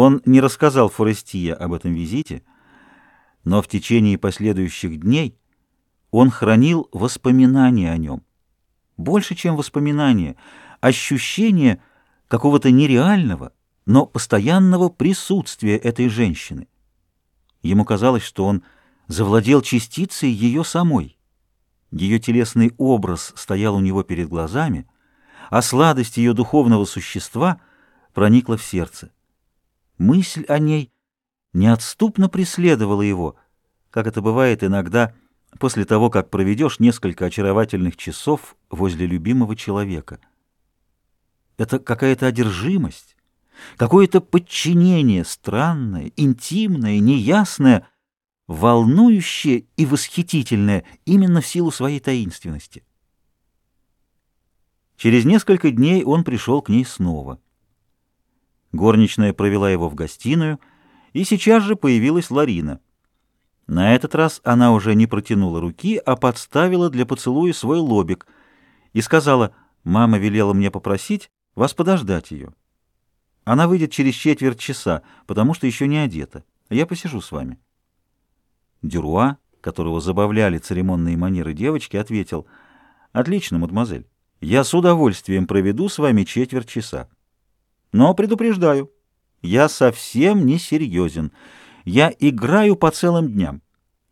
Он не рассказал Форестия об этом визите, но в течение последующих дней он хранил воспоминания о нем. Больше, чем воспоминания, ощущение какого-то нереального, но постоянного присутствия этой женщины. Ему казалось, что он завладел частицей ее самой. Ее телесный образ стоял у него перед глазами, а сладость ее духовного существа проникла в сердце. Мысль о ней неотступно преследовала его, как это бывает иногда после того, как проведешь несколько очаровательных часов возле любимого человека. Это какая-то одержимость, какое-то подчинение странное, интимное, неясное, волнующее и восхитительное именно в силу своей таинственности. Через несколько дней он пришел к ней снова. Горничная провела его в гостиную, и сейчас же появилась Ларина. На этот раз она уже не протянула руки, а подставила для поцелуя свой лобик и сказала, «Мама велела мне попросить вас подождать ее. Она выйдет через четверть часа, потому что еще не одета. Я посижу с вами». Дюруа, которого забавляли церемонные манеры девочки, ответил, «Отлично, мадемуазель. Я с удовольствием проведу с вами четверть часа. Но предупреждаю, я совсем не серьезен. Я играю по целым дням.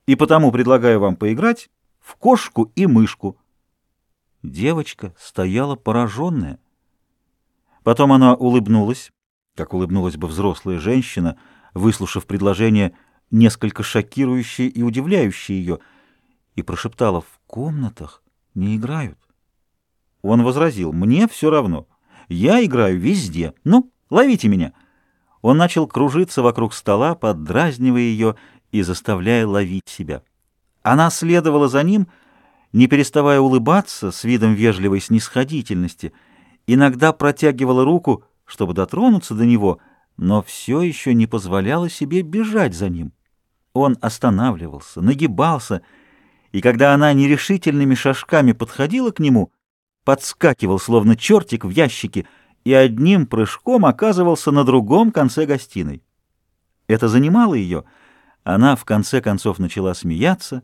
И потому предлагаю вам поиграть в кошку и мышку. Девочка стояла пораженная. Потом она улыбнулась, как улыбнулась бы взрослая женщина, выслушав предложение, несколько шокирующее и удивляющее ее, и прошептала «В комнатах не играют». Он возразил, «Мне все равно. Я играю везде. Ну, ловите меня». Он начал кружиться вокруг стола, поддразнивая ее и заставляя ловить себя. Она следовала за ним, не переставая улыбаться с видом вежливой снисходительности, иногда протягивала руку, чтобы дотронуться до него, но все еще не позволяла себе бежать за ним. Он останавливался, нагибался, и когда она нерешительными шажками подходила к нему, подскакивал, словно чертик в ящике, и одним прыжком оказывался на другом конце гостиной. Это занимало ее. Она в конце концов начала смеяться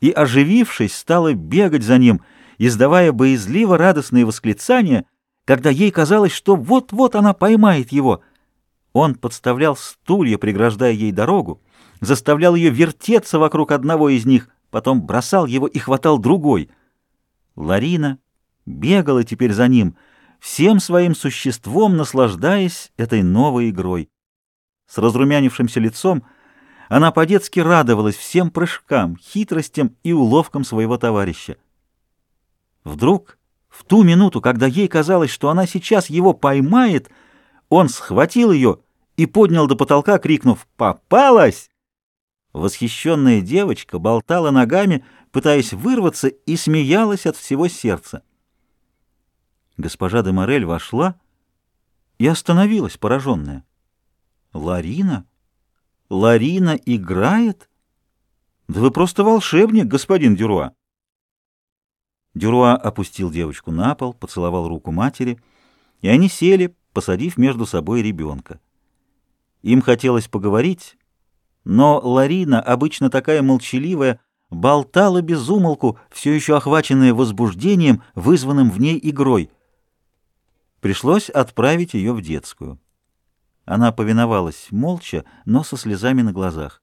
и, оживившись, стала бегать за ним, издавая боязливо радостные восклицания, когда ей казалось, что вот-вот она поймает его. Он подставлял стулья, преграждая ей дорогу, заставлял ее вертеться вокруг одного из них, потом бросал его и хватал другой. Ларина бегала теперь за ним, всем своим существом наслаждаясь этой новой игрой. С разрумянившимся лицом она по-детски радовалась всем прыжкам, хитростям и уловкам своего товарища. Вдруг, в ту минуту, когда ей казалось, что она сейчас его поймает, он схватил ее и поднял до потолка, крикнув «Попалась!». Восхищенная девочка болтала ногами, пытаясь вырваться, и смеялась от всего сердца. Госпожа де Морель вошла и остановилась, пораженная. «Ларина? Ларина играет? Да вы просто волшебник, господин Дюруа!» Дюруа опустил девочку на пол, поцеловал руку матери, и они сели, посадив между собой ребенка. Им хотелось поговорить, но Ларина, обычно такая молчаливая, болтала без умолку, все еще охваченная возбуждением, вызванным в ней игрой — Пришлось отправить ее в детскую. Она повиновалась молча, но со слезами на глазах.